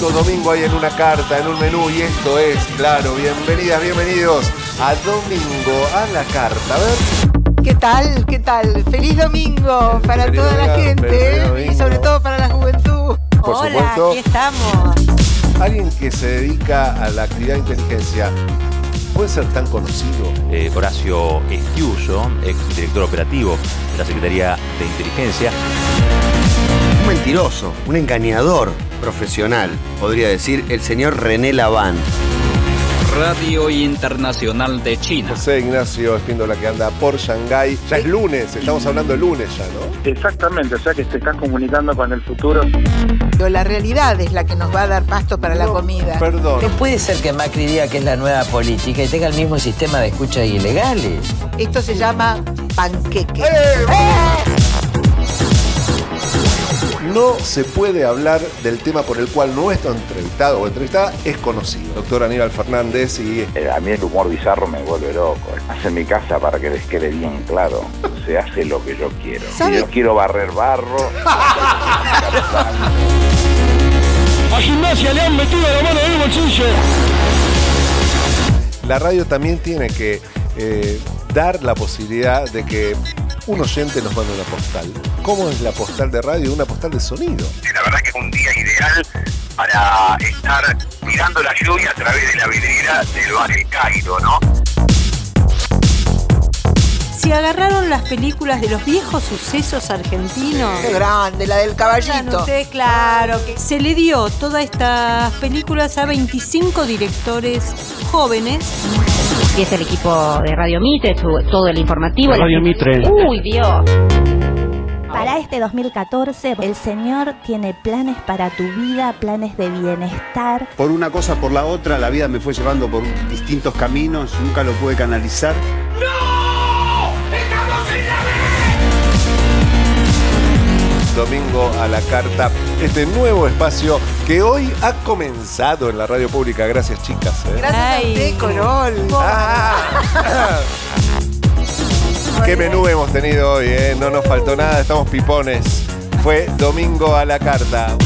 Justo domingo hay en una carta, en un menú, y esto es, claro, bienvenidas, bienvenidos a Domingo a la carta. A ver. ¿Qué tal? ¿Qué tal? Feliz domingo para Feliz toda la gente ¿eh? y sobre todo para la juventud. Por Hola, supuesto. aquí estamos. Alguien que se dedica a la actividad de inteligencia puede ser tan conocido. eh, Horacio Estiullo, ex director operativo de la Secretaría de Inteligencia. Un mentiroso, un engañador profesional, podría decir el señor René Laván. Radio Internacional de China. José Ignacio Espíndola que anda por Shanghái. Ya es lunes, estamos hablando de lunes ya, ¿no? Exactamente, o sea que te estás comunicando con el futuro. Pero la realidad es la que nos va a dar pasto para la comida. Perdón. No puede ser que Macri diga que es la nueva política y tenga el mismo sistema de escuchas ilegales. Esto se llama panqueque. ¡Eh! No se puede hablar del tema por el cual nuestro entrevistado o entrevistada es conocido. Doctor Aníbal Fernández y Eh, A mí el humor bizarro me vuelve loco. Hace mi casa para que les quede bien claro. Se hace lo que yo quiero. Si yo quiero barrer barro, A gimnasia le han metido la mano en el bolsillo. la radio también tiene que eh, dar la posibilidad de que un oyente nos mande una postal. ¿Cómo es la postal de radio? Una postal de sonido. la verdad que es un día ideal para estar mirando la lluvia a través de la vidriera del bar El Cairo, ¿no? Si agarraron las películas de los viejos sucesos argentinos. Qué grande, la del caballito. ustedes, claro, que se le dio todas estas películas a 25 directores jóvenes. Y es el equipo de Radio Mitre, todo el informativo. Radio Mitre. Uy, Dios. Para este 2014, el Señor tiene planes para tu vida, planes de bienestar. Por una cosa, por la otra, la vida me fue llevando por distintos caminos, nunca lo pude canalizar. Domingo a la carta. Este nuevo espacio que hoy ha comenzado en la radio pública. Gracias, chicas. ¿eh? Gracias a Ay. usted, Corol. Ah. Qué menú hemos tenido hoy, ¿eh? No nos faltó nada, estamos pipones. Fue domingo a la carta.